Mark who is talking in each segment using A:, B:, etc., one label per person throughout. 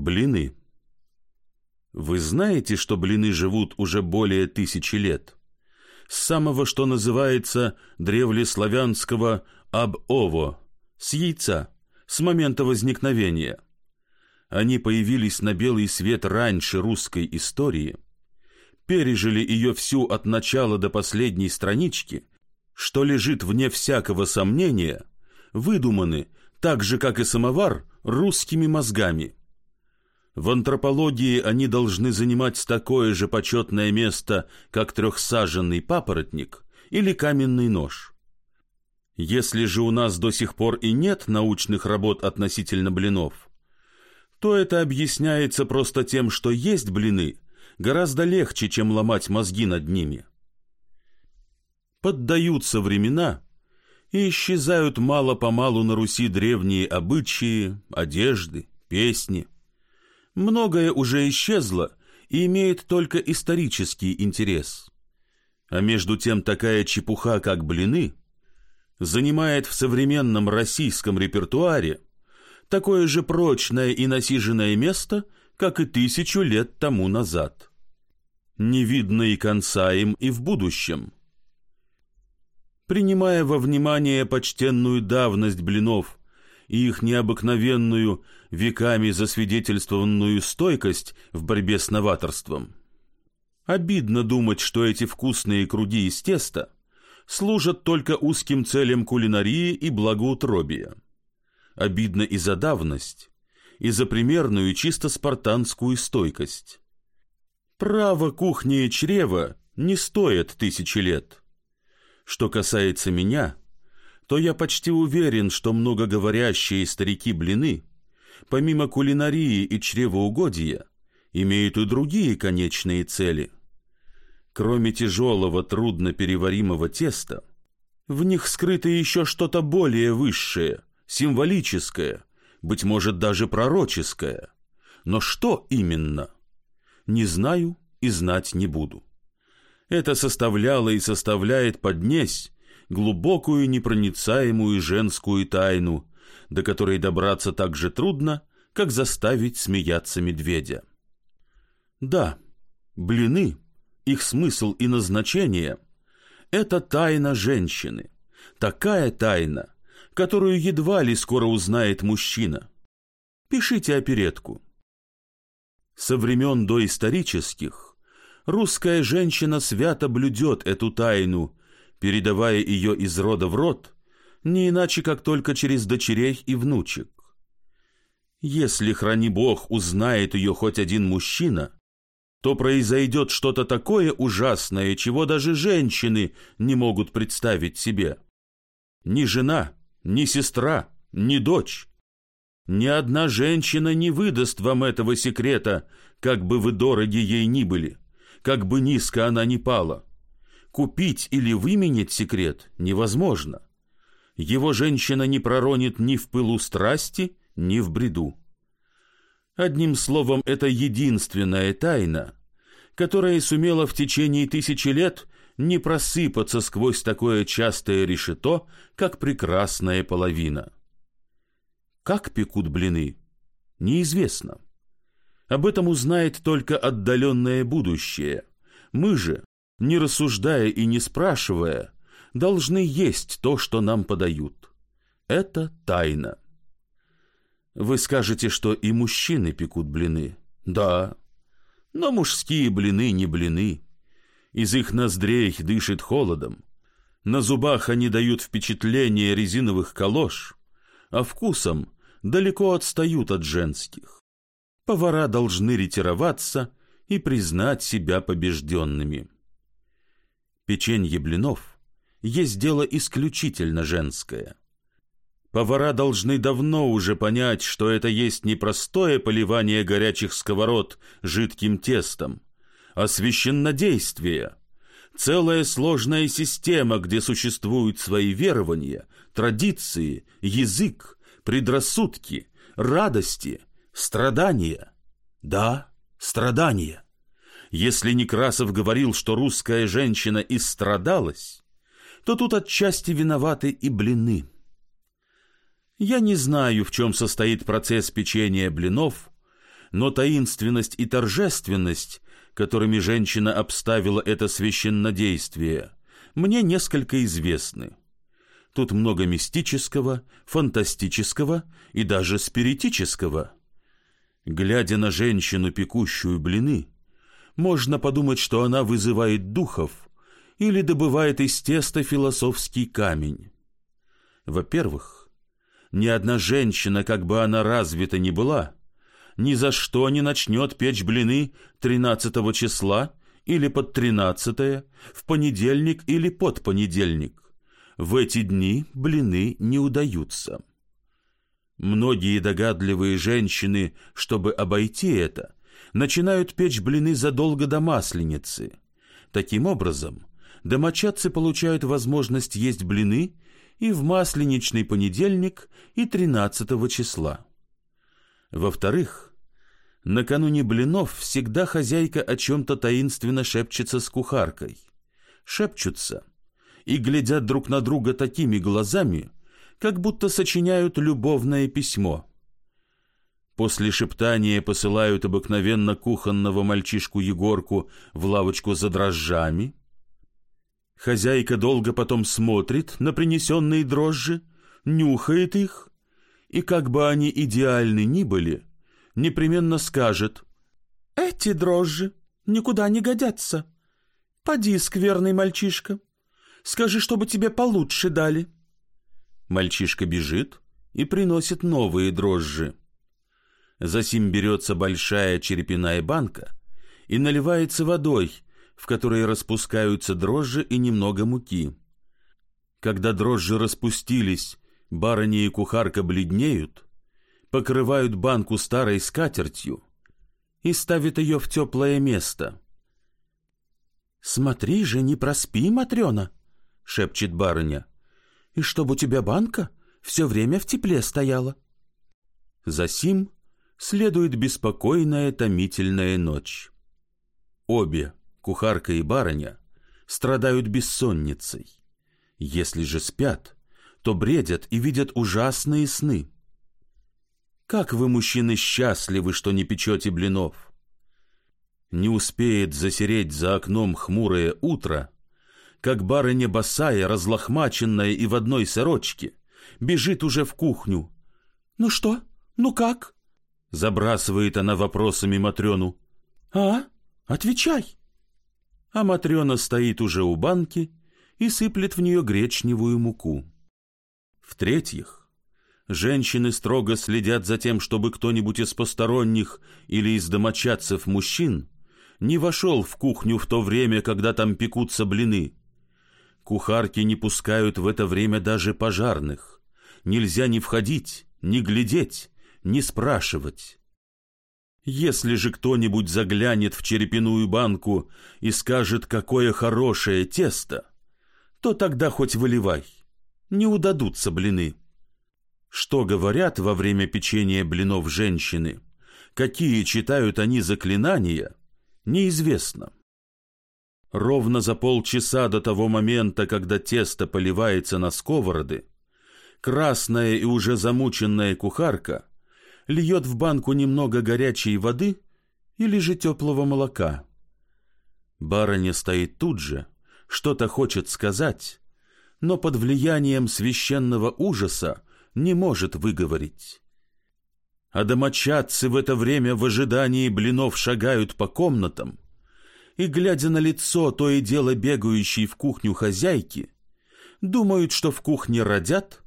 A: Блины. Вы знаете, что блины живут уже более тысячи лет? С самого, что называется, древлеславянского «аб-ово», с яйца, с момента возникновения. Они появились на белый свет раньше русской истории, пережили ее всю от начала до последней странички, что лежит вне всякого сомнения, выдуманы, так же, как и самовар, русскими мозгами – в антропологии они должны занимать такое же почетное место, как трехсаженный папоротник или каменный нож. Если же у нас до сих пор и нет научных работ относительно блинов, то это объясняется просто тем, что есть блины гораздо легче, чем ломать мозги над ними. Поддаются времена, и исчезают мало-помалу на Руси древние обычаи, одежды, песни – многое уже исчезло и имеет только исторический интерес. А между тем такая чепуха, как блины, занимает в современном российском репертуаре такое же прочное и насиженное место, как и тысячу лет тому назад. Не видно и конца им и в будущем. Принимая во внимание почтенную давность блинов и их необыкновенную, веками засвидетельствованную стойкость в борьбе с новаторством. Обидно думать, что эти вкусные круги из теста служат только узким целям кулинарии и благоутробия. Обидно и за давность, и за примерную чисто спартанскую стойкость. Право кухни и чрева не стоит тысячи лет. Что касается меня, то я почти уверен, что многоговорящие старики-блины, помимо кулинарии и чревоугодия, имеют и другие конечные цели. Кроме тяжелого, трудно переваримого теста, в них скрыто еще что-то более высшее, символическое, быть может, даже пророческое. Но что именно? Не знаю и знать не буду. Это составляло и составляет поднесь глубокую непроницаемую женскую тайну, до которой добраться так же трудно, как заставить смеяться медведя. Да, блины, их смысл и назначение – это тайна женщины, такая тайна, которую едва ли скоро узнает мужчина. Пишите оперетку. Со времен доисторических русская женщина свято блюдет эту тайну передавая ее из рода в род, не иначе, как только через дочерей и внучек. Если, храни Бог, узнает ее хоть один мужчина, то произойдет что-то такое ужасное, чего даже женщины не могут представить себе. Ни жена, ни сестра, ни дочь. Ни одна женщина не выдаст вам этого секрета, как бы вы дороги ей ни были, как бы низко она ни пала. Купить или выменять секрет невозможно. Его женщина не проронит ни в пылу страсти, ни в бреду. Одним словом, это единственная тайна, которая сумела в течение тысячи лет не просыпаться сквозь такое частое решето, как прекрасная половина. Как пекут блины, неизвестно. Об этом узнает только отдаленное будущее. Мы же, не рассуждая и не спрашивая, должны есть то, что нам подают. Это тайна. Вы скажете, что и мужчины пекут блины. Да, но мужские блины не блины. Из их ноздрей дышит холодом. На зубах они дают впечатление резиновых калош, а вкусом далеко отстают от женских. Повара должны ретироваться и признать себя побежденными печенье блинов есть дело исключительно женское. Повара должны давно уже понять, что это есть не простое поливание горячих сковород жидким тестом, а священнодействие, целая сложная система, где существуют свои верования, традиции, язык, предрассудки, радости, страдания. Да, страдания. Если Некрасов говорил, что русская женщина истрадалась, то тут отчасти виноваты и блины. Я не знаю, в чем состоит процесс печения блинов, но таинственность и торжественность, которыми женщина обставила это священнодействие, мне несколько известны. Тут много мистического, фантастического и даже спиритического. Глядя на женщину, пекущую блины, можно подумать, что она вызывает духов или добывает из теста философский камень. Во-первых, ни одна женщина, как бы она развита ни была, ни за что не начнет печь блины 13 числа или под 13 в понедельник или под понедельник. В эти дни блины не удаются. Многие догадливые женщины, чтобы обойти это, начинают печь блины задолго до масленицы. Таким образом, домочадцы получают возможность есть блины и в масленичный понедельник, и 13 числа. Во-вторых, накануне блинов всегда хозяйка о чем-то таинственно шепчется с кухаркой. Шепчутся и глядят друг на друга такими глазами, как будто сочиняют любовное письмо. После шептания посылают обыкновенно кухонного мальчишку Егорку в лавочку за дрожжами. Хозяйка долго потом смотрит на принесенные дрожжи, нюхает их, и как бы они идеальны ни были, непременно скажет «Эти дрожжи никуда не годятся. Поди, скверный мальчишка, скажи, чтобы тебе получше дали». Мальчишка бежит и приносит новые дрожжи. Засим берется большая черепиная банка и наливается водой, в которой распускаются дрожжи и немного муки. Когда дрожжи распустились, барыня и кухарка бледнеют, покрывают банку старой скатертью и ставят ее в теплое место. «Смотри же, не проспи, Матрена!» — шепчет барыня. «И чтобы у тебя банка все время в тепле стояла». Засим следует беспокойная томительная ночь. Обе, кухарка и барыня, страдают бессонницей. Если же спят, то бредят и видят ужасные сны. Как вы, мужчины, счастливы, что не печете блинов! Не успеет засереть за окном хмурое утро, как барыня босая, разлохмаченная и в одной сорочке, бежит уже в кухню. «Ну что? Ну как?» Забрасывает она вопросами Матрёну. «А? Отвечай!» А Матрёна стоит уже у банки и сыплет в нее гречневую муку. В-третьих, женщины строго следят за тем, чтобы кто-нибудь из посторонних или из домочадцев мужчин не вошел в кухню в то время, когда там пекутся блины. Кухарки не пускают в это время даже пожарных. Нельзя ни входить, ни глядеть, не спрашивать. Если же кто-нибудь заглянет в черепиную банку и скажет, какое хорошее тесто, то тогда хоть выливай, не удадутся блины. Что говорят во время печения блинов женщины, какие читают они заклинания, неизвестно. Ровно за полчаса до того момента, когда тесто поливается на сковороды, красная и уже замученная кухарка льет в банку немного горячей воды или же теплого молока. Барыня стоит тут же, что-то хочет сказать, но под влиянием священного ужаса не может выговорить. А домочадцы в это время в ожидании блинов шагают по комнатам, и, глядя на лицо то и дело бегающей в кухню хозяйки, думают, что в кухне родят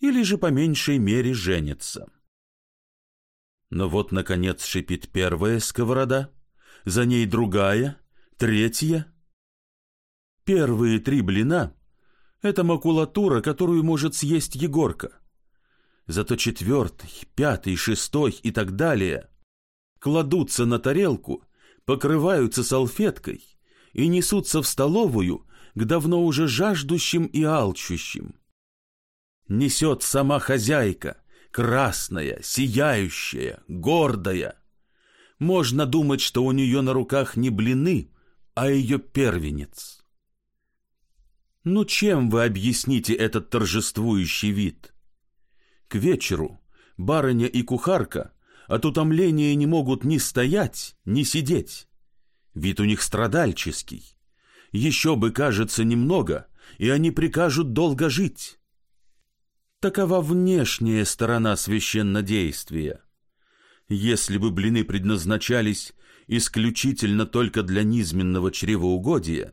A: или же по меньшей мере женятся. Но вот, наконец, шипит первая сковорода, за ней другая, третья. Первые три блина — это макулатура, которую может съесть Егорка. Зато четвертый, пятый, шестой и так далее кладутся на тарелку, покрываются салфеткой и несутся в столовую к давно уже жаждущим и алчущим. Несет сама хозяйка — красная, сияющая, гордая. Можно думать, что у нее на руках не блины, а ее первенец. Ну чем вы объясните этот торжествующий вид? К вечеру барыня и кухарка от утомления не могут ни стоять, ни сидеть. Вид у них страдальческий. Еще бы, кажется, немного, и они прикажут долго жить. Такова внешняя сторона священнодействия. Если бы блины предназначались исключительно только для низменного чревоугодия,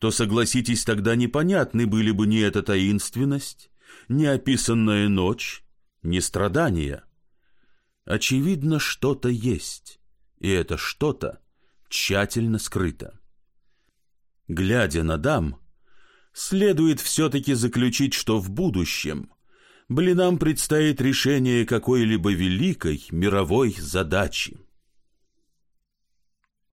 A: то, согласитесь, тогда непонятны были бы ни эта таинственность, ни описанная ночь, ни страдания. Очевидно, что-то есть, и это что-то тщательно скрыто. Глядя на дам, следует все-таки заключить, что в будущем блинам предстоит решение какой-либо великой мировой задачи.